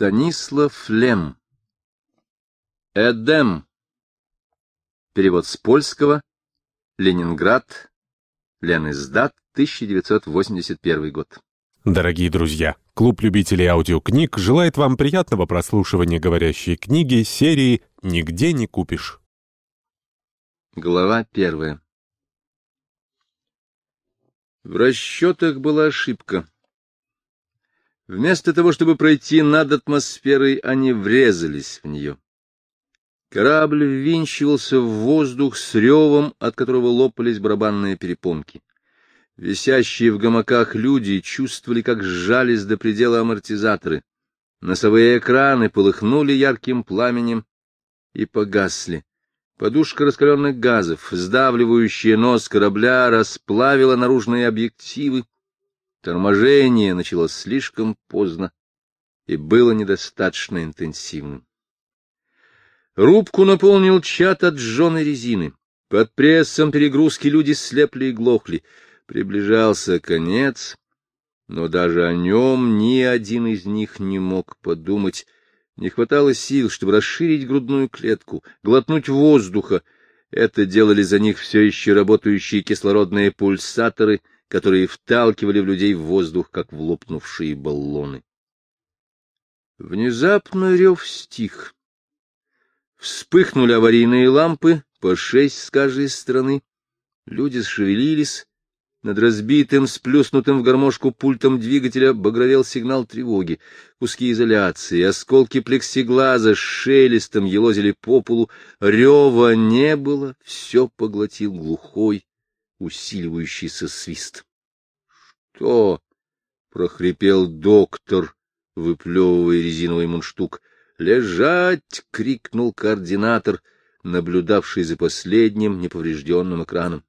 Станислав Лем. Эдем. Перевод с польского. Ленинград. Лениздат, 1981 год. Дорогие друзья, клуб любителей аудиокниг желает вам приятного прослушивания говорящей книги серии «Нигде не купишь». Глава первая. В расчетах была ошибка. Вместо того, чтобы пройти над атмосферой, они врезались в нее. Корабль ввинчивался в воздух с ревом, от которого лопались барабанные перепонки. Висящие в гамаках люди чувствовали, как сжались до предела амортизаторы. Носовые экраны полыхнули ярким пламенем и погасли. Подушка раскаленных газов, сдавливающая нос корабля, расплавила наружные объективы, Торможение началось слишком поздно и было недостаточно интенсивным. Рубку наполнил чат от жженой резины. Под прессом перегрузки люди слепли и глохли. Приближался конец, но даже о нем ни один из них не мог подумать. Не хватало сил, чтобы расширить грудную клетку, глотнуть воздуха. Это делали за них все еще работающие кислородные пульсаторы — которые вталкивали в людей в воздух, как в лопнувшие баллоны. Внезапно рев стих. Вспыхнули аварийные лампы, по шесть с каждой стороны. Люди шевелились. Над разбитым, сплюснутым в гармошку пультом двигателя багровел сигнал тревоги. Куски изоляции, осколки плексиглаза шелестом елозили по полу. Рева не было, все поглотил глухой, усиливающийся свист. — Что? — прохрипел доктор, выплевывая резиновый мундштук. — Лежать! — крикнул координатор, наблюдавший за последним неповрежденным экраном.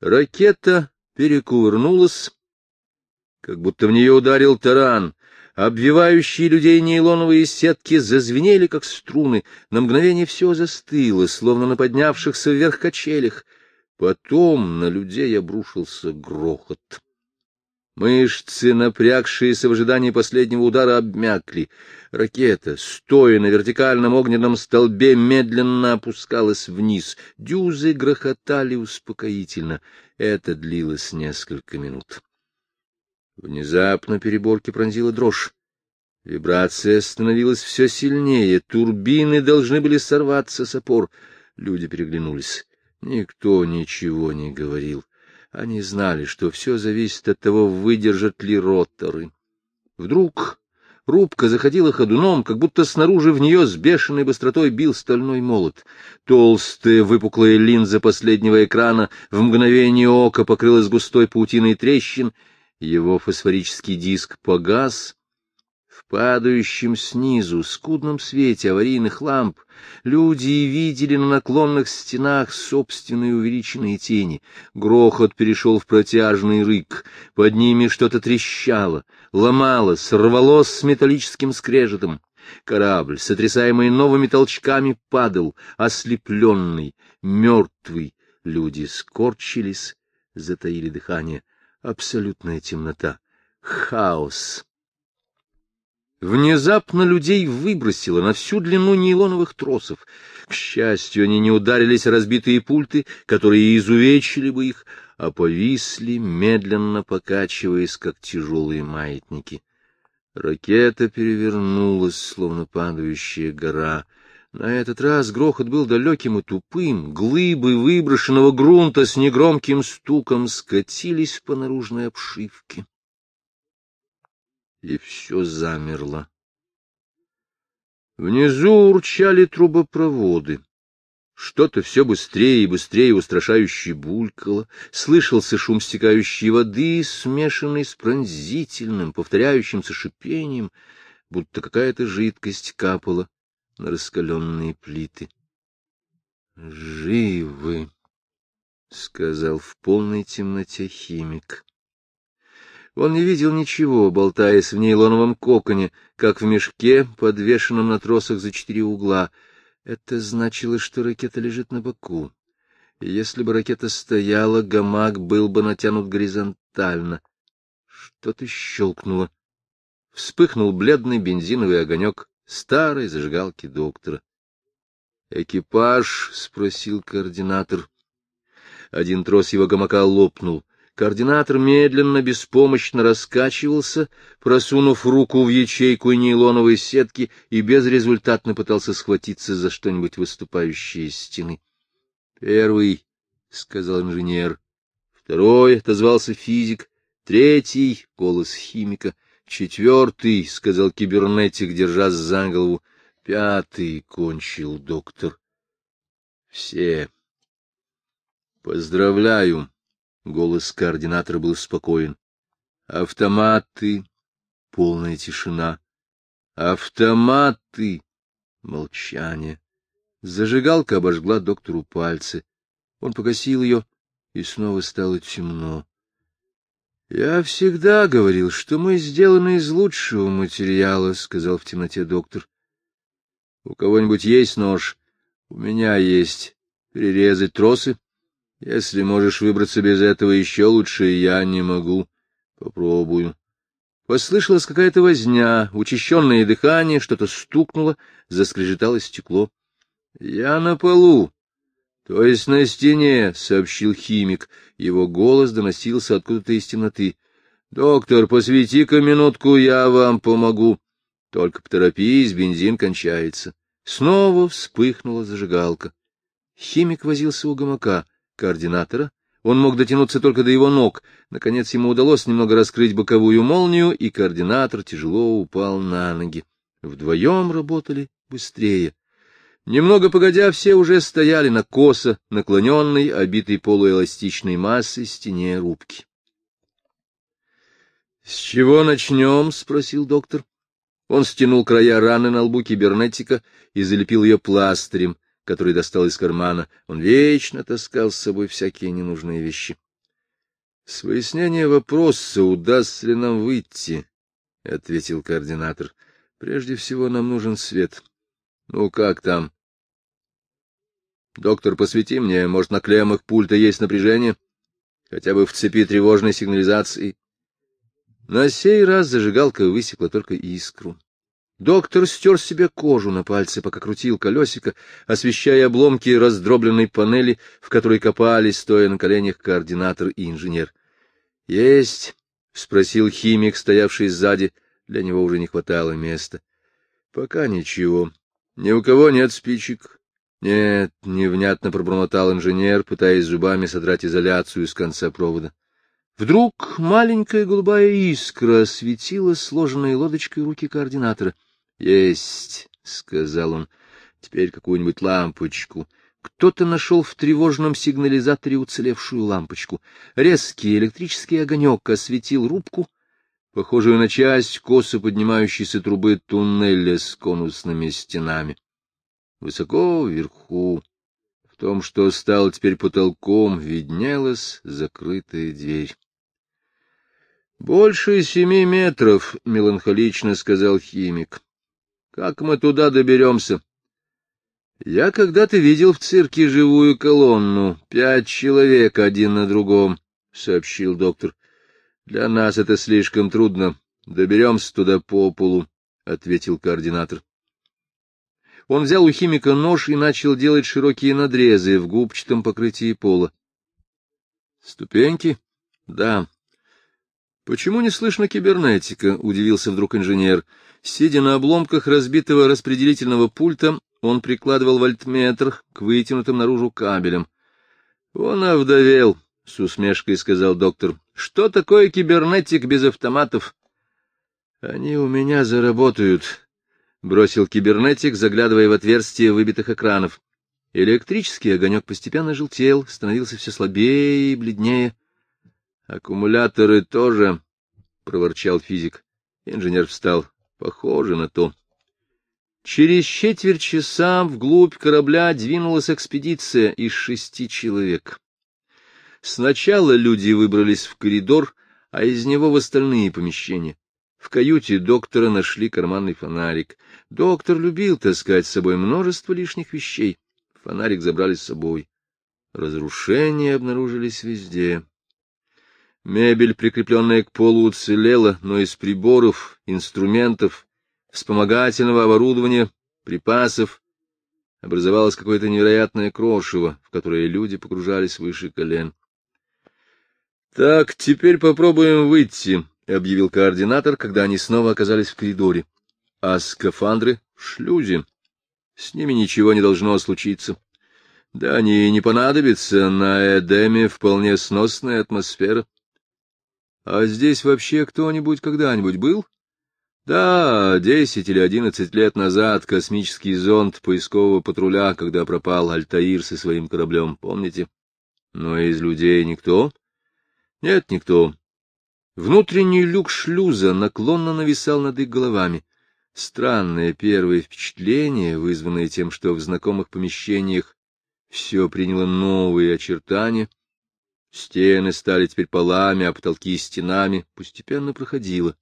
Ракета перекувырнулась, как будто в нее ударил таран. Обвивающие людей нейлоновые сетки зазвенели, как струны. На мгновение все застыло, словно на поднявшихся вверх качелях. Потом на людей обрушился грохот. Мышцы, напрягшиеся в ожидании последнего удара, обмякли. Ракета, стоя на вертикальном огненном столбе, медленно опускалась вниз. Дюзы грохотали успокоительно. Это длилось несколько минут. Внезапно переборки пронзила дрожь. Вибрация становилась все сильнее, турбины должны были сорваться с опор. Люди переглянулись. Никто ничего не говорил. Они знали, что все зависит от того, выдержат ли роторы. Вдруг рубка заходила ходуном, как будто снаружи в нее с бешеной быстротой бил стальной молот. Толстая выпуклая линза последнего экрана в мгновение ока покрылась густой паутиной трещин, его фосфорический диск погас, падающем снизу, скудном свете аварийных ламп люди видели на наклонных стенах собственные увеличенные тени. Грохот перешел в протяжный рык, под ними что-то трещало, ломалось, рвалось с металлическим скрежетом. Корабль, сотрясаемый новыми толчками, падал, ослепленный, мертвый. Люди скорчились, затаили дыхание. Абсолютная темнота. Хаос. Внезапно людей выбросило на всю длину нейлоновых тросов. К счастью, они не ударились разбитые пульты, которые изувечили бы их, а повисли, медленно покачиваясь, как тяжелые маятники. Ракета перевернулась, словно падающая гора. На этот раз грохот был далеким и тупым, глыбы выброшенного грунта с негромким стуком скатились по наружной обшивке и все замерло. Внизу урчали трубопроводы. Что-то все быстрее и быстрее устрашающе булькало, слышался шум стекающей воды, смешанный с пронзительным, повторяющимся шипением, будто какая-то жидкость капала на раскаленные плиты. — Живы, — сказал в полной темноте химик. Он не видел ничего, болтаясь в нейлоновом коконе, как в мешке, подвешенном на тросах за четыре угла. Это значило, что ракета лежит на боку. Если бы ракета стояла, гамак был бы натянут горизонтально. Что-то щелкнуло. вспыхнул бледный бензиновый огонек старой зажигалки доктора. «Экипаж?» — спросил координатор. Один трос его гамака лопнул. Координатор медленно, беспомощно раскачивался, просунув руку в ячейку нейлоновой сетки и безрезультатно пытался схватиться за что-нибудь выступающее из стены. — Первый, — сказал инженер. Второй, — отозвался физик. Третий, — голос химика. Четвертый, — сказал кибернетик, держась за голову. Пятый, — кончил доктор. Все. Поздравляю. Голос координатора был спокоен. Автоматы. Полная тишина. Автоматы. Молчание. Зажигалка обожгла доктору пальцы. Он погасил ее, и снова стало темно. — Я всегда говорил, что мы сделаны из лучшего материала, — сказал в темноте доктор. — У кого-нибудь есть нож? — У меня есть. Перерезать тросы? Если можешь выбраться без этого еще лучше, я не могу. Попробую. Послышалась какая-то возня, учащенное дыхание, что-то стукнуло, заскрежетало стекло. — Я на полу. — То есть на стене, — сообщил химик. Его голос доносился откуда-то из темноты. — Доктор, посвети-ка минутку, я вам помогу. Только поторопись, бензин кончается. Снова вспыхнула зажигалка. Химик возился у гамака координатора. Он мог дотянуться только до его ног. Наконец ему удалось немного раскрыть боковую молнию, и координатор тяжело упал на ноги. Вдвоем работали быстрее. Немного погодя, все уже стояли на косо, наклоненной, обитой полуэластичной массой стене рубки. — С чего начнем? — спросил доктор. Он стянул края раны на лбу кибернетика и залепил ее пластырем который достал из кармана. Он вечно таскал с собой всякие ненужные вещи. — С выяснения вопроса, удастся ли нам выйти, — ответил координатор. — Прежде всего нам нужен свет. Ну, как там? — Доктор, посвети мне, может, на клеммах пульта есть напряжение? Хотя бы в цепи тревожной сигнализации. На сей раз зажигалка высекла только искру. Доктор стер себе кожу на пальце, пока крутил колесико, освещая обломки раздробленной панели, в которой копались, стоя на коленях координатор и инженер. — Есть? — спросил химик, стоявший сзади. Для него уже не хватало места. — Пока ничего. Ни у кого нет спичек. — Нет, — невнятно пробормотал инженер, пытаясь зубами содрать изоляцию с конца провода. Вдруг маленькая голубая искра осветила сложенной лодочкой руки координатора. — Есть, — сказал он, — теперь какую-нибудь лампочку. Кто-то нашел в тревожном сигнализаторе уцелевшую лампочку. Резкий электрический огонек осветил рубку, похожую на часть косо поднимающейся трубы туннеля с конусными стенами. Высоко вверху, в том, что стало теперь потолком, виднелась закрытая дверь. — Больше семи метров, — меланхолично сказал химик. Как мы туда доберемся? Я когда-то видел в цирке живую колонну, пять человек один на другом, — сообщил доктор. Для нас это слишком трудно. Доберемся туда по полу, — ответил координатор. Он взял у химика нож и начал делать широкие надрезы в губчатом покрытии пола. — Ступеньки? — Да. — Почему не слышно кибернетика? — удивился вдруг инженер. Сидя на обломках разбитого распределительного пульта, он прикладывал вольтметр к вытянутым наружу кабелям. — Он овдовел, — с усмешкой сказал доктор. — Что такое кибернетик без автоматов? — Они у меня заработают, — бросил кибернетик, заглядывая в отверстие выбитых экранов. Электрический огонек постепенно желтел, становился все слабее и бледнее. — Аккумуляторы тоже, — проворчал физик. Инженер встал. Похоже на то. Через четверть часа вглубь корабля двинулась экспедиция из шести человек. Сначала люди выбрались в коридор, а из него в остальные помещения. В каюте доктора нашли карманный фонарик. Доктор любил таскать с собой множество лишних вещей. Фонарик забрали с собой. Разрушения обнаружились везде. Мебель, прикрепленная к полу, уцелела, но из приборов, инструментов, вспомогательного оборудования, припасов образовалось какое-то невероятное крошево, в которое люди погружались выше колен. — Так, теперь попробуем выйти, — объявил координатор, когда они снова оказались в коридоре. — А скафандры — в шлюзе. С ними ничего не должно случиться. Да они и не понадобятся, на Эдеме вполне сносная атмосфера. А здесь вообще кто-нибудь когда-нибудь был? Да, десять или одиннадцать лет назад космический зонд поискового патруля, когда пропал Альтаир со своим кораблем, помните? Но из людей никто? Нет, никто. Внутренний люк шлюза наклонно нависал над их головами. Странное первое впечатление, вызванное тем, что в знакомых помещениях все приняло новые очертания — Стены стали теперь полами, а потолки — стенами. Постепенно проходило.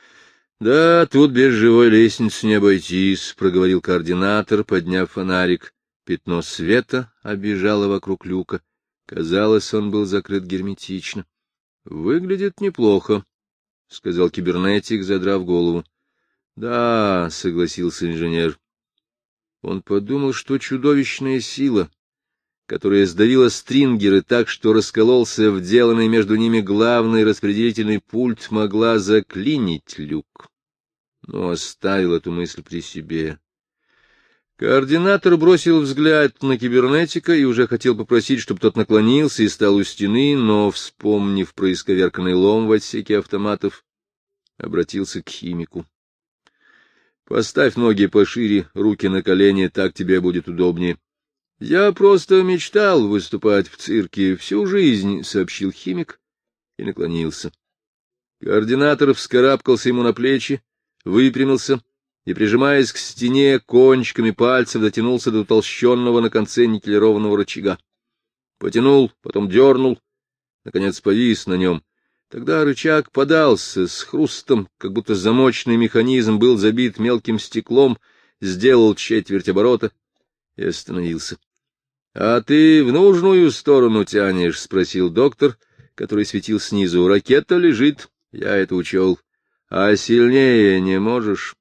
— Да, тут без живой лестницы не обойтись, — проговорил координатор, подняв фонарик. Пятно света обежало вокруг люка. Казалось, он был закрыт герметично. — Выглядит неплохо, — сказал кибернетик, задрав голову. — Да, — согласился инженер. Он подумал, что чудовищная сила, которая сдавила стрингеры так, что раскололся вделанный между ними главный распределительный пульт, могла заклинить люк. Но оставил эту мысль при себе. Координатор бросил взгляд на кибернетика и уже хотел попросить, чтобы тот наклонился и стал у стены, но, вспомнив про исковерканный лом в отсеке автоматов, обратился к химику. — Поставь ноги пошире, руки на колени, так тебе будет удобнее. Я просто мечтал выступать в цирке всю жизнь, — сообщил химик и наклонился. Координатор вскарабкался ему на плечи, выпрямился и, прижимаясь к стене, кончиками пальцев дотянулся до утолщенного на конце никелированного рычага. Потянул, потом дернул, наконец повис на нем. Тогда рычаг подался с хрустом, как будто замочный механизм был забит мелким стеклом, сделал четверть оборота и остановился. — А ты в нужную сторону тянешь? — спросил доктор, который светил снизу. — Ракета лежит, я это учел. — А сильнее не можешь?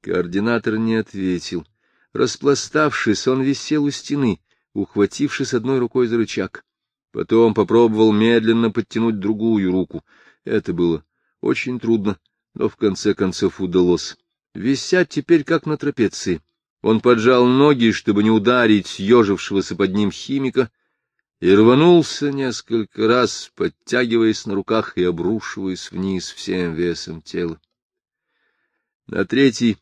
Координатор не ответил. Распластавшись, он висел у стены, ухватившись одной рукой за рычаг. Потом попробовал медленно подтянуть другую руку. Это было очень трудно, но в конце концов удалось. Висят теперь как на трапеции. Он поджал ноги, чтобы не ударить съежившегося под ним химика, и рванулся несколько раз, подтягиваясь на руках и обрушиваясь вниз всем весом тела. На третий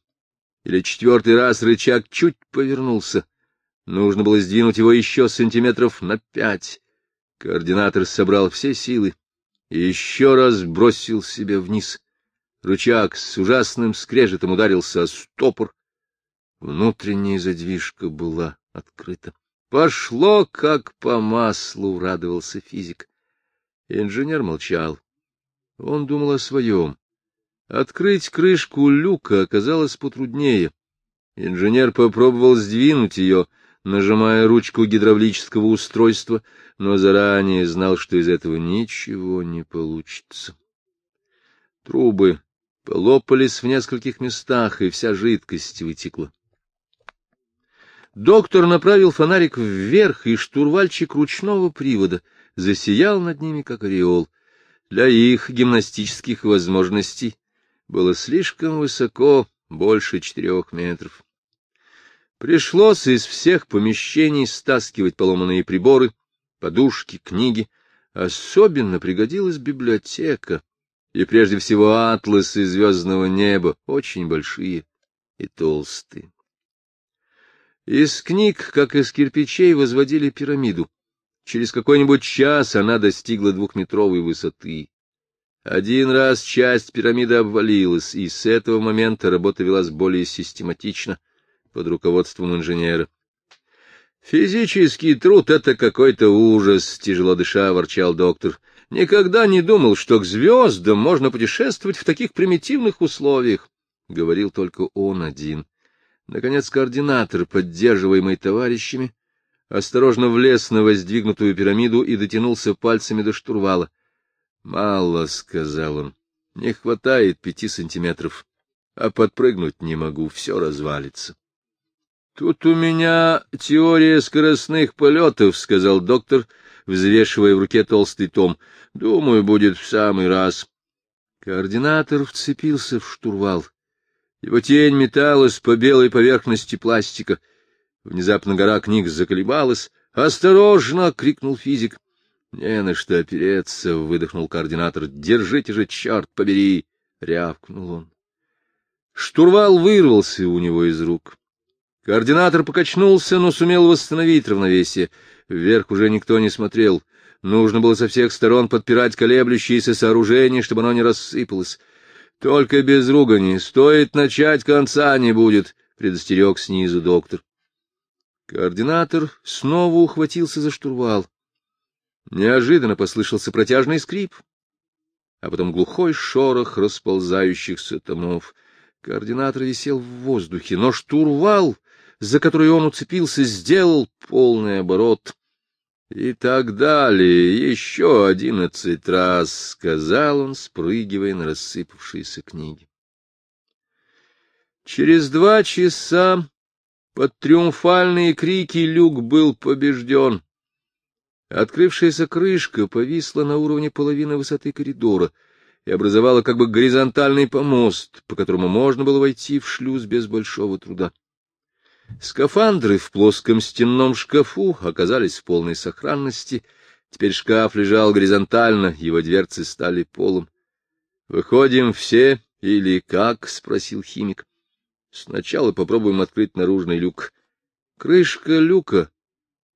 или четвертый раз рычаг чуть повернулся. Нужно было сдвинуть его еще сантиметров на пять. Координатор собрал все силы и еще раз бросил себя вниз. Рычаг с ужасным скрежетом ударился о стопор, Внутренняя задвижка была открыта. Пошло, как по маслу, — радовался физик. Инженер молчал. Он думал о своем. Открыть крышку люка оказалось потруднее. Инженер попробовал сдвинуть ее, нажимая ручку гидравлического устройства, но заранее знал, что из этого ничего не получится. Трубы полопались в нескольких местах, и вся жидкость вытекла. Доктор направил фонарик вверх, и штурвальчик ручного привода засиял над ними, как ореол. Для их гимнастических возможностей было слишком высоко, больше четырех метров. Пришлось из всех помещений стаскивать поломанные приборы, подушки, книги. Особенно пригодилась библиотека, и прежде всего атласы звездного неба, очень большие и толстые. Из книг, как из кирпичей, возводили пирамиду. Через какой-нибудь час она достигла двухметровой высоты. Один раз часть пирамиды обвалилась, и с этого момента работа велась более систематично, под руководством инженера. «Физический труд — это какой-то ужас», — тяжело дыша ворчал доктор. «Никогда не думал, что к звездам можно путешествовать в таких примитивных условиях», — говорил только он один. Наконец координатор, поддерживаемый товарищами, осторожно влез на воздвигнутую пирамиду и дотянулся пальцами до штурвала. — Мало, — сказал он, — не хватает пяти сантиметров, а подпрыгнуть не могу, все развалится. — Тут у меня теория скоростных полетов, — сказал доктор, взвешивая в руке толстый том. — Думаю, будет в самый раз. Координатор вцепился в штурвал. Его тень металась по белой поверхности пластика. Внезапно гора книг заколебалась. «Осторожно!» — крикнул физик. «Не на что опереться!» — выдохнул координатор. «Держите же, черт побери!» — рявкнул он. Штурвал вырвался у него из рук. Координатор покачнулся, но сумел восстановить равновесие. Вверх уже никто не смотрел. Нужно было со всех сторон подпирать колеблющиеся сооружения, чтобы оно не рассыпалось. Только без ругани. Стоит начать, конца не будет, — предостерег снизу доктор. Координатор снова ухватился за штурвал. Неожиданно послышался протяжный скрип, а потом глухой шорох расползающихся томов. Координатор висел в воздухе, но штурвал, за который он уцепился, сделал полный оборот. И так далее, еще одиннадцать раз, — сказал он, спрыгивая на рассыпавшиеся книги. Через два часа под триумфальные крики люк был побежден. Открывшаяся крышка повисла на уровне половины высоты коридора и образовала как бы горизонтальный помост, по которому можно было войти в шлюз без большого труда. Скафандры в плоском стенном шкафу оказались в полной сохранности. Теперь шкаф лежал горизонтально, его дверцы стали полом. — Выходим все или как? — спросил химик. — Сначала попробуем открыть наружный люк. Крышка люка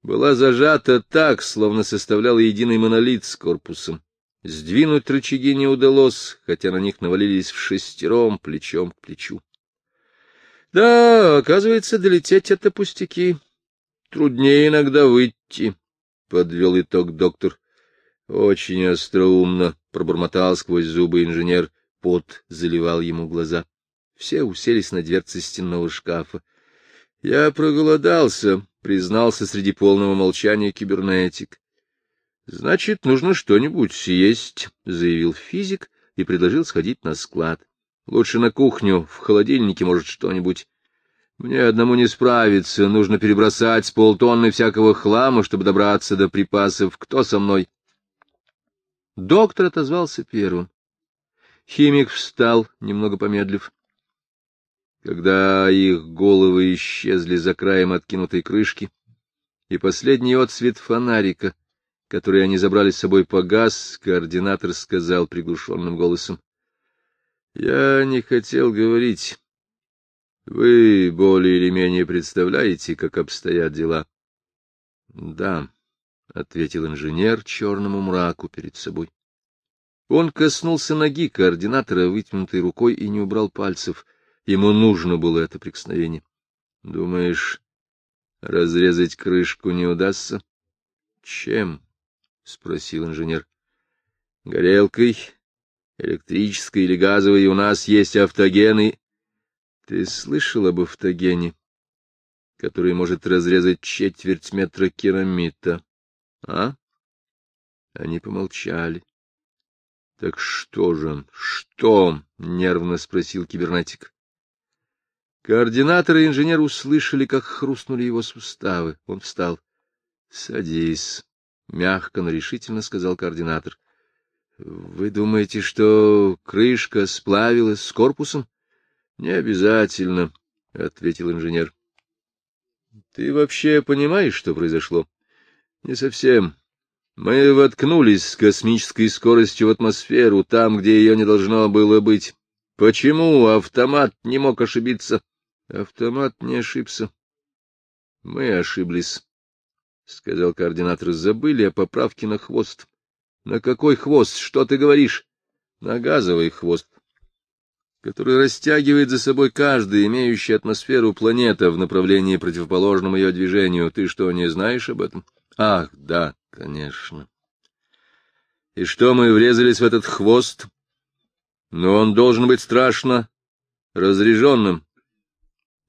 была зажата так, словно составляла единый монолит с корпусом. Сдвинуть рычаги не удалось, хотя на них навалились в шестером, плечом к плечу. Да, оказывается, долететь — это пустяки. Труднее иногда выйти, — подвел итог доктор. Очень остроумно, — пробормотал сквозь зубы инженер. Пот заливал ему глаза. Все уселись на дверце стенного шкафа. Я проголодался, — признался среди полного молчания кибернетик. — Значит, нужно что-нибудь съесть, — заявил физик и предложил сходить на склад. Лучше на кухню, в холодильнике, может, что-нибудь. Мне одному не справиться, нужно перебросать с полтонны всякого хлама, чтобы добраться до припасов. Кто со мной? Доктор отозвался первым. Химик встал, немного помедлив. Когда их головы исчезли за краем откинутой крышки, и последний отсвет фонарика, который они забрали с собой, погас, координатор сказал приглушенным голосом. Я не хотел говорить. Вы более или менее представляете, как обстоят дела? — Да, — ответил инженер черному мраку перед собой. Он коснулся ноги координатора вытянутой рукой и не убрал пальцев. Ему нужно было это прикосновение. — Думаешь, разрезать крышку не удастся? — Чем? — спросил инженер. — Горелкой электрической или газовой, у нас есть автогены. Ты слышал об автогене, который может разрезать четверть метра керамита, а? Они помолчали. — Так что же, что? — нервно спросил кибернетик. Координатор и инженер услышали, как хрустнули его суставы. Он встал. — Садись, — мягко, но решительно сказал координатор. — Вы думаете, что крышка сплавилась с корпусом? — Не обязательно, — ответил инженер. — Ты вообще понимаешь, что произошло? — Не совсем. Мы воткнулись с космической скоростью в атмосферу, там, где ее не должно было быть. Почему автомат не мог ошибиться? Автомат не ошибся. Мы ошиблись, — сказал координатор. Забыли о поправке на хвост. На какой хвост? Что ты говоришь? На газовый хвост, который растягивает за собой каждая имеющая атмосферу планета в направлении противоположном ее движению. Ты что, не знаешь об этом? Ах, да, конечно. И что, мы врезались в этот хвост? Но он должен быть страшно разряженным.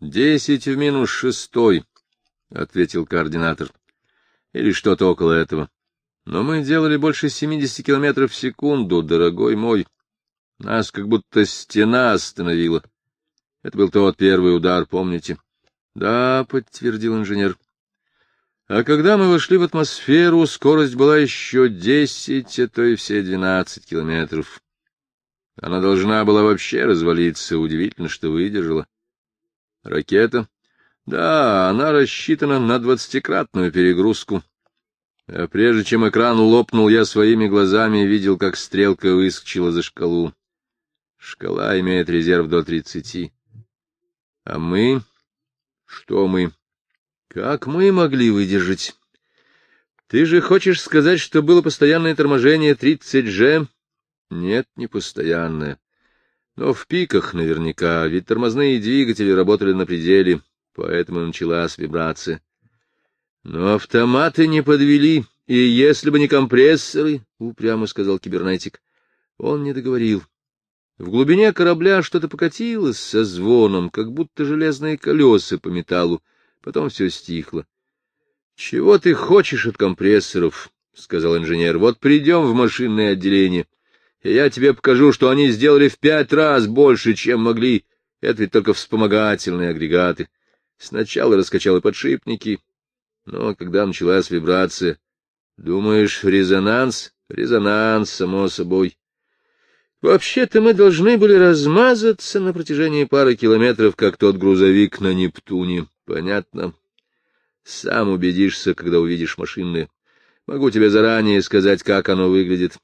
Десять в минус шестой, — ответил координатор. Или что-то около этого. Но мы делали больше 70 километров в секунду, дорогой мой. Нас как будто стена остановила. Это был тот первый удар, помните? — Да, — подтвердил инженер. А когда мы вошли в атмосферу, скорость была еще десять, а то и все двенадцать километров. Она должна была вообще развалиться, удивительно, что выдержала. Ракета? Да, она рассчитана на двадцатикратную перегрузку. А прежде чем экран лопнул, я своими глазами видел, как стрелка выскочила за шкалу. Шкала имеет резерв до тридцати. А мы... Что мы? Как мы могли выдержать? Ты же хочешь сказать, что было постоянное торможение 30G? Нет, не постоянное. Но в пиках наверняка, ведь тормозные двигатели работали на пределе, поэтому началась вибрация. Но автоматы не подвели, и если бы не компрессоры, — упрямо сказал кибернетик, — он не договорил. В глубине корабля что-то покатилось со звоном, как будто железные колеса по металлу. Потом все стихло. — Чего ты хочешь от компрессоров? — сказал инженер. — Вот придем в машинное отделение, и я тебе покажу, что они сделали в пять раз больше, чем могли. Это ведь только вспомогательные агрегаты. Сначала раскачал и подшипники, но когда началась вибрация... Думаешь, резонанс? Резонанс, само собой. Вообще-то мы должны были размазаться на протяжении пары километров, как тот грузовик на Нептуне. Понятно. Сам убедишься, когда увидишь машинное. Могу тебе заранее сказать, как оно выглядит.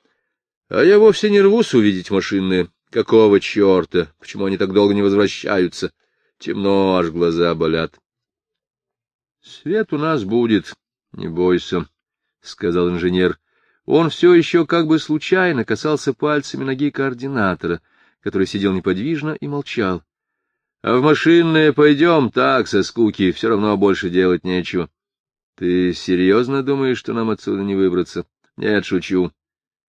А я вовсе не рвусь увидеть машинное. Какого черта? Почему они так долго не возвращаются? Темно, аж глаза болят. — Свет у нас будет, не бойся, — сказал инженер. Он все еще как бы случайно касался пальцами ноги координатора, который сидел неподвижно и молчал. А в машинное пойдем, так, со скуки, все равно больше делать нечего. Ты серьезно думаешь, что нам отсюда не выбраться? Нет, шучу.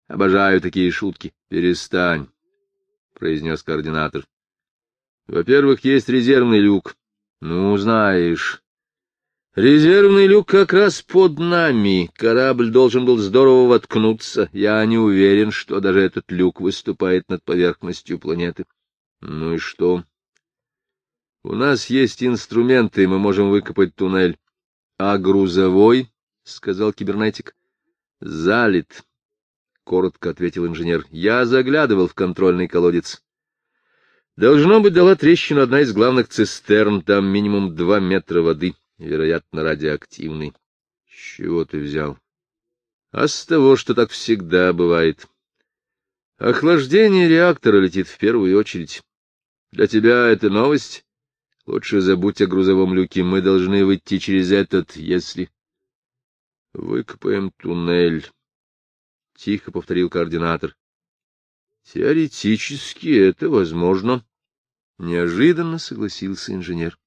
Обожаю такие шутки. Перестань, — произнес координатор. Во-первых, есть резервный люк. Ну, знаешь. Резервный люк как раз под нами. Корабль должен был здорово воткнуться. Я не уверен, что даже этот люк выступает над поверхностью планеты. Ну и что? У нас есть инструменты, мы можем выкопать туннель. — А грузовой? — сказал кибернетик. — Залит, — коротко ответил инженер. — Я заглядывал в контрольный колодец. Должно быть, дала трещину одна из главных цистерн, там минимум два метра воды, вероятно, радиоактивный. — чего ты взял? — А с того, что так всегда бывает. Охлаждение реактора летит в первую очередь. Для тебя это новость? Лучше забудь о грузовом люке, мы должны выйти через этот, если... — Выкопаем туннель, — тихо повторил координатор. — Теоретически это возможно. Неожиданно согласился инженер.